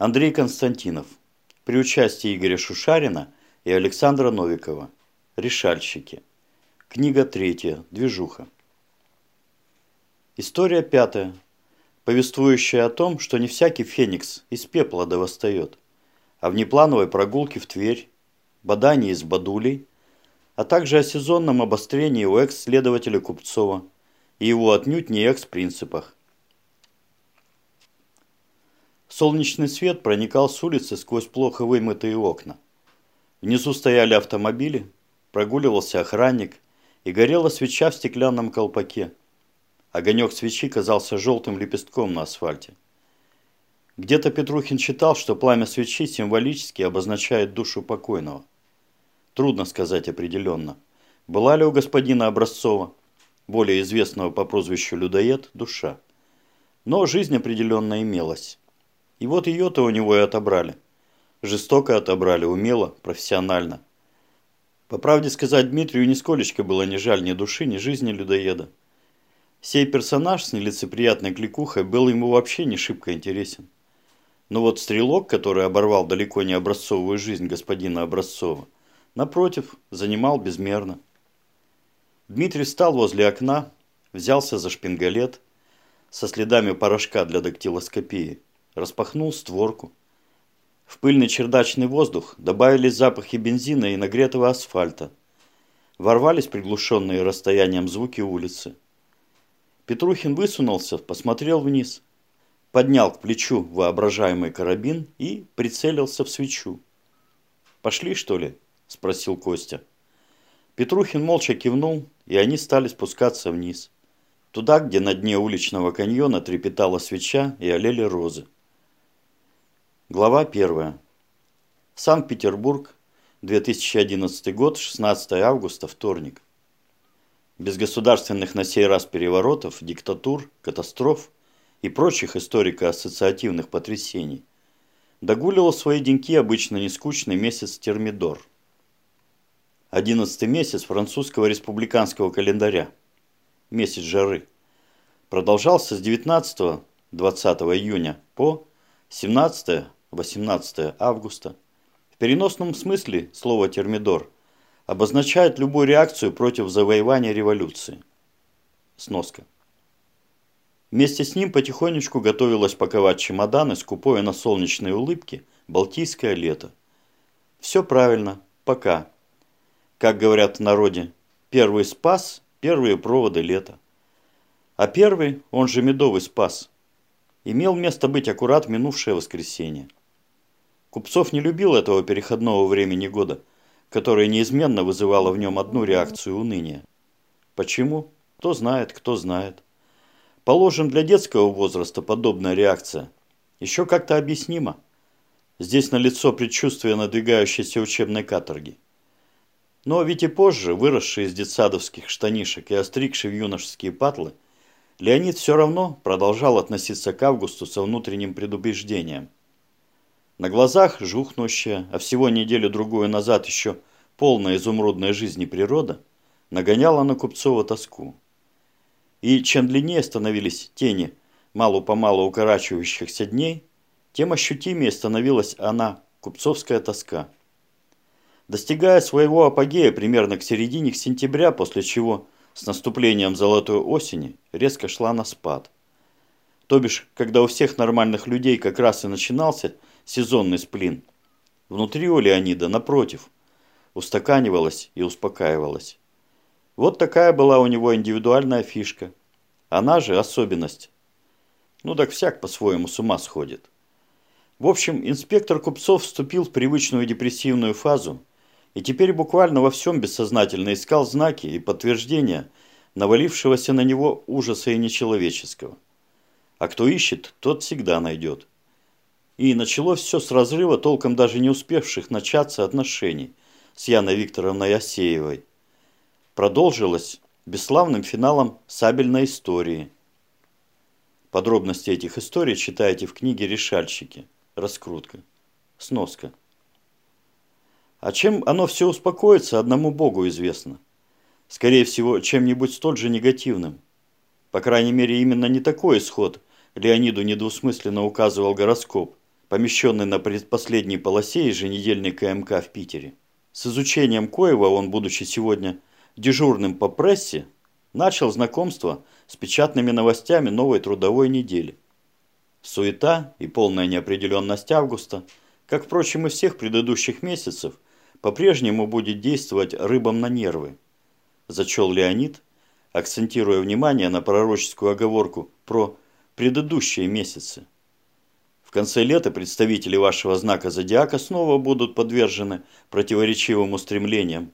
Андрей Константинов. При участии Игоря Шушарина и Александра Новикова. Решальщики. Книга третья. Движуха. История пятая. Повествующая о том, что не всякий феникс из пепла да восстает, а внеплановой прогулке в Тверь, бадании с бадулей, а также о сезонном обострении у экс-следователя Купцова и его отнюдь не экс-принципах. Солнечный свет проникал с улицы сквозь плохо вымытые окна. Внизу стояли автомобили, прогуливался охранник и горела свеча в стеклянном колпаке. Огонек свечи казался желтым лепестком на асфальте. Где-то Петрухин читал, что пламя свечи символически обозначает душу покойного. Трудно сказать определенно, была ли у господина Образцова, более известного по прозвищу Людоед, душа. Но жизнь определенно имелась. И вот ее-то у него и отобрали. Жестоко отобрали, умело, профессионально. По правде сказать, Дмитрию нисколечко было не жаль ни души, ни жизни людоеда. Сей персонаж с нелицеприятной кликухой был ему вообще не шибко интересен. Но вот стрелок, который оборвал далеко не образцовую жизнь господина Образцова, напротив, занимал безмерно. Дмитрий встал возле окна, взялся за шпингалет со следами порошка для дактилоскопии распахнул створку. В пыльный чердачный воздух добавились запахи бензина и нагретого асфальта. Ворвались приглушенные расстоянием звуки улицы. Петрухин высунулся, посмотрел вниз, поднял к плечу воображаемый карабин и прицелился в свечу. «Пошли, что ли?» – спросил Костя. Петрухин молча кивнул, и они стали спускаться вниз. Туда, где на дне уличного каньона трепетала свеча и олели розы. Глава 1. Санкт-Петербург, 2011 год, 16 августа, вторник. Без государственных на сей раз переворотов, диктатур, катастроф и прочих историко-ассоциативных потрясений догуливал свои деньки обычно нескучный месяц Термидор. Одиннадцатый месяц французского республиканского календаря. Месяц жары. Продолжался с 19-20 июня по 17 18 августа. В переносном смысле слово «термидор» обозначает любую реакцию против завоевания революции. Сноска. Вместе с ним потихонечку готовилось паковать чемоданы, скупое на солнечные улыбки, Балтийское лето. Все правильно, пока. Как говорят в народе, первый спас, первые проводы лета. А первый, он же медовый спас, имел место быть аккурат минувшее воскресенье. Купцов не любил этого переходного времени года, которое неизменно вызывало в нем одну реакцию уныния. Почему? Кто знает, кто знает. Положим, для детского возраста подобная реакция. Еще как-то объяснимо. Здесь налицо предчувствие надвигающейся учебной каторги. Но ведь и позже, выросший из детсадовских штанишек и остригший в юношеские патлы, Леонид все равно продолжал относиться к августу со внутренним предубеждением – на глазах жухнущая, а всего неделю-другую назад еще полная изумрудной жизни природа, нагоняла на Купцова тоску. И чем длиннее становились тени мало-помалу укорачивающихся дней, тем ощутимее становилась она, купцовская тоска. Достигая своего апогея примерно к середине сентября, после чего с наступлением золотой осени резко шла на спад. То бишь, когда у всех нормальных людей как раз и начинался – сезонный сплин. Внутри у Леонида, напротив, устаканивалась и успокаивалась. Вот такая была у него индивидуальная фишка. Она же особенность. Ну так всяк по-своему с ума сходит. В общем, инспектор Купцов вступил в привычную депрессивную фазу и теперь буквально во всем бессознательно искал знаки и подтверждения навалившегося на него ужаса и нечеловеческого. А кто ищет, тот всегда найдет. И началось все с разрыва толком даже не успевших начаться отношений с Яной Викторовной Осеевой. Продолжилось бесславным финалом сабельной истории. Подробности этих историй читайте в книге «Решальщики». Раскрутка. Сноска. А чем оно все успокоится, одному Богу известно. Скорее всего, чем-нибудь столь же негативным. По крайней мере, именно не такой исход Леониду недвусмысленно указывал гороскоп помещенный на предпоследней полосе еженедельной КМК в Питере. С изучением коего он, будучи сегодня дежурным по прессе, начал знакомство с печатными новостями новой трудовой недели. Суета и полная неопределенность августа, как, впрочем, и всех предыдущих месяцев, по-прежнему будет действовать рыбам на нервы. Зачел Леонид, акцентируя внимание на пророческую оговорку про предыдущие месяцы. В конце лета представители вашего знака зодиака снова будут подвержены противоречивым устремлениям.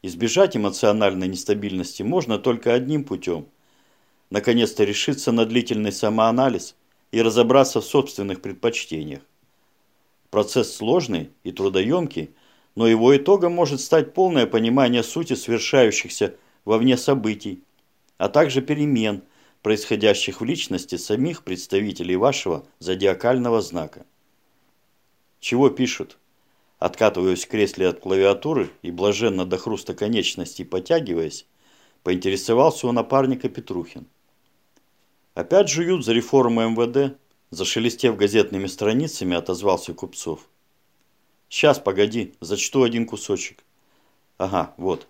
Избежать эмоциональной нестабильности можно только одним путем. Наконец-то решиться на длительный самоанализ и разобраться в собственных предпочтениях. Процесс сложный и трудоемкий, но его итогом может стать полное понимание сути совершающихся вовне событий, а также перемен, происходящих в личности самих представителей вашего зодиакального знака. Чего пишут? Откатываясь в кресле от клавиатуры и блаженно до хруста конечностей потягиваясь, поинтересовался у напарника Петрухин. Опять жуют за реформу МВД, зашелестев газетными страницами, отозвался Купцов. Сейчас, погоди, зачту один кусочек. Ага, вот.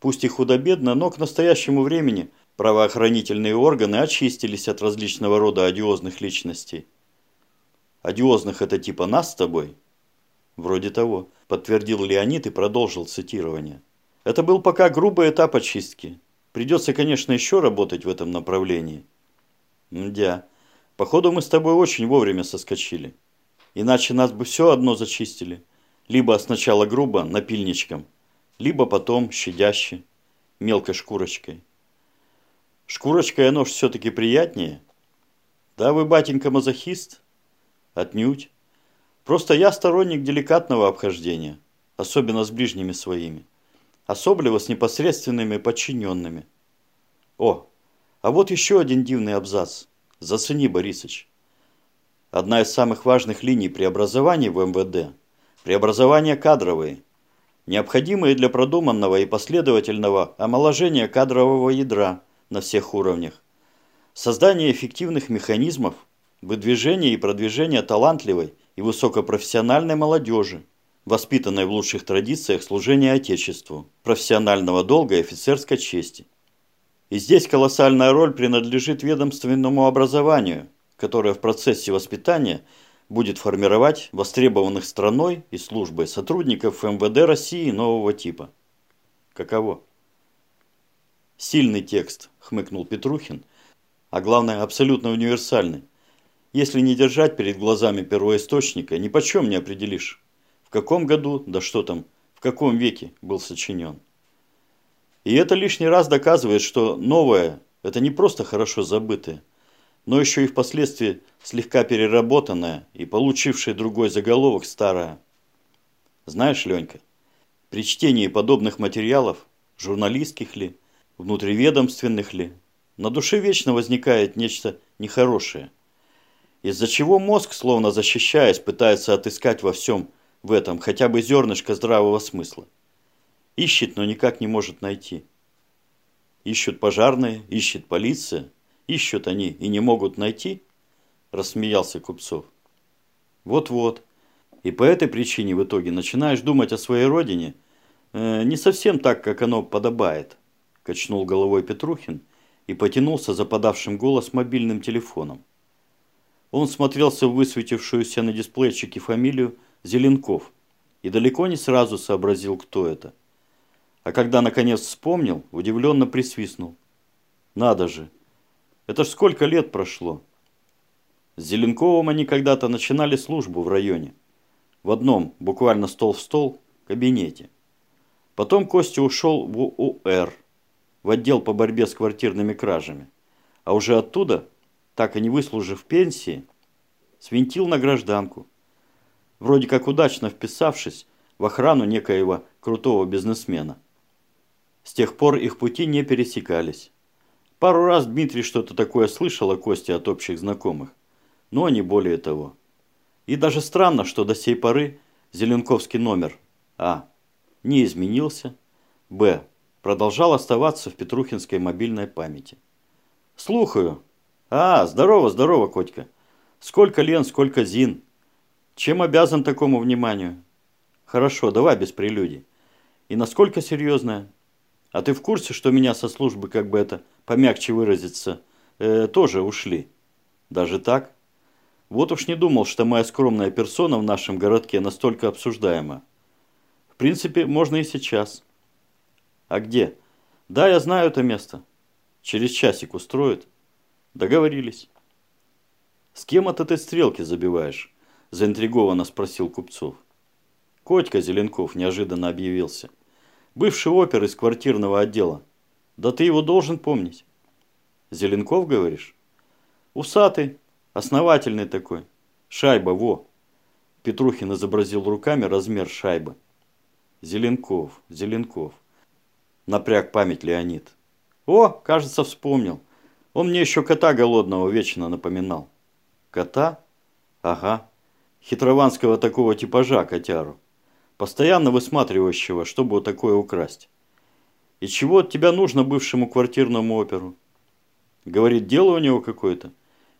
Пусть и худо-бедно, но к настоящему времени правоохранительные органы очистились от различного рода одиозных личностей. Одиозных это типа нас с тобой? Вроде того, подтвердил Леонид и продолжил цитирование. Это был пока грубый этап очистки. Придется, конечно, еще работать в этом направлении. Мдя, походу мы с тобой очень вовремя соскочили. Иначе нас бы все одно зачистили. Либо сначала грубо, напильничком, либо потом щадяще, мелкой шкурочкой. Шкурочкой оно ж все-таки приятнее. Да вы, батенька, мазохист? Отнюдь. Просто я сторонник деликатного обхождения, особенно с ближними своими. Особливо с непосредственными подчиненными. О, а вот еще один дивный абзац. Зацени, Борисыч. Одна из самых важных линий преобразований в МВД – преобразование кадровые, необходимые для продуманного и последовательного омоложения кадрового ядра на всех уровнях, создание эффективных механизмов, выдвижение и продвижение талантливой и высокопрофессиональной молодежи, воспитанной в лучших традициях служения Отечеству, профессионального долга и офицерской чести. И здесь колоссальная роль принадлежит ведомственному образованию, которое в процессе воспитания будет формировать востребованных страной и службой сотрудников МВД России нового типа. Каково? Сильный текст, хмыкнул Петрухин, а главное абсолютно универсальный. Если не держать перед глазами первоисточника, ни почем не определишь, в каком году, да что там, в каком веке был сочинен. И это лишний раз доказывает, что новое – это не просто хорошо забытое, но еще и впоследствии слегка переработанное и получившее другой заголовок старое. Знаешь, Ленька, при чтении подобных материалов, журналистских ли, внутриведомственных ли, на душе вечно возникает нечто нехорошее, из-за чего мозг, словно защищаясь, пытается отыскать во всем в этом хотя бы зернышко здравого смысла. Ищет, но никак не может найти. Ищут пожарные, ищет полиция. Ищут они и не могут найти, рассмеялся Купцов. Вот-вот. И по этой причине в итоге начинаешь думать о своей родине э, не совсем так, как оно подобает, качнул головой Петрухин и потянулся за подавшим голос мобильным телефоном. Он смотрелся в высветившуюся на дисплейчике фамилию Зеленков и далеко не сразу сообразил, кто это. А когда наконец вспомнил, удивленно присвистнул. Надо же, это ж сколько лет прошло. С Зеленковым они когда-то начинали службу в районе. В одном, буквально стол в стол, кабинете. Потом Костя ушел в УР, в отдел по борьбе с квартирными кражами. А уже оттуда, так и не выслужив пенсии, свинтил на гражданку. Вроде как удачно вписавшись в охрану некоего крутого бизнесмена. С тех пор их пути не пересекались. Пару раз Дмитрий что-то такое слышал о Косте от общих знакомых, но не более того. И даже странно, что до сей поры Зеленковский номер А. не изменился, Б. продолжал оставаться в Петрухинской мобильной памяти. «Слухаю. А, здорово, здорово, Котька. Сколько Лен, сколько Зин. Чем обязан такому вниманию? Хорошо, давай без прелюдий. И насколько серьезная? А ты в курсе, что меня со службы, как бы это помягче выразиться, э, тоже ушли? Даже так? Вот уж не думал, что моя скромная персона в нашем городке настолько обсуждаема. В принципе, можно и сейчас. А где? Да, я знаю это место. Через часик устроят. Договорились. С кем это ты стрелки забиваешь? Заинтригованно спросил Купцов. Котька Зеленков неожиданно объявился. Бывший опер из квартирного отдела. Да ты его должен помнить. Зеленков, говоришь? Усатый, основательный такой. Шайба, во. Петрухин изобразил руками размер шайбы. Зеленков, Зеленков. Напряг память Леонид. О, кажется, вспомнил. Он мне еще кота голодного вечно напоминал. Кота? Ага. Хитрованского такого типажа котяру. Постоянно высматривающего, чтобы такое украсть. И чего от тебя нужно бывшему квартирному оперу? Говорит, дело у него какое-то.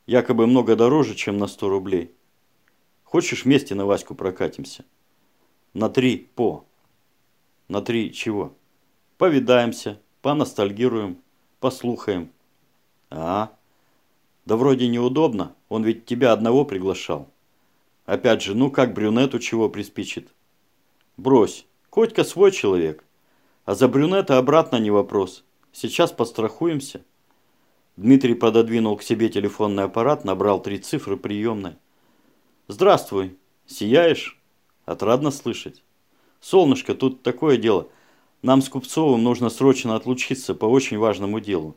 Якобы много дороже, чем на 100 рублей. Хочешь вместе на Ваську прокатимся? На три по. На три чего? Повидаемся, поностальгируем, послухаем. А, да вроде неудобно, он ведь тебя одного приглашал. Опять же, ну как брюнету чего приспичит? Брось, Котька свой человек. А за брюнета обратно не вопрос. Сейчас пострахуемся. Дмитрий пододвинул к себе телефонный аппарат, набрал три цифры приемной. «Здравствуй. Сияешь? Отрадно слышать. Солнышко, тут такое дело. Нам с Купцовым нужно срочно отлучиться по очень важному делу.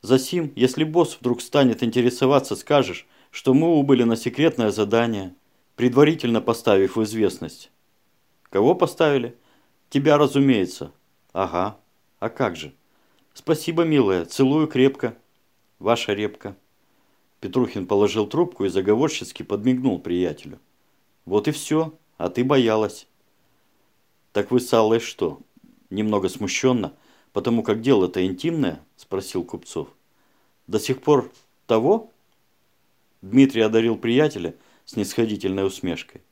Засим, если босс вдруг станет интересоваться, скажешь, что мы убыли на секретное задание, предварительно поставив в известность. Кого поставили? Тебя, разумеется. Ага. А как же? Спасибо, милая. Целую крепко. Ваша репка. Петрухин положил трубку и заговорчески подмигнул приятелю. Вот и все. А ты боялась. Так вы с Аллой что? Немного смущенно, потому как дело-то интимное, спросил Купцов. До сих пор того? Дмитрий одарил приятеля снисходительной усмешкой.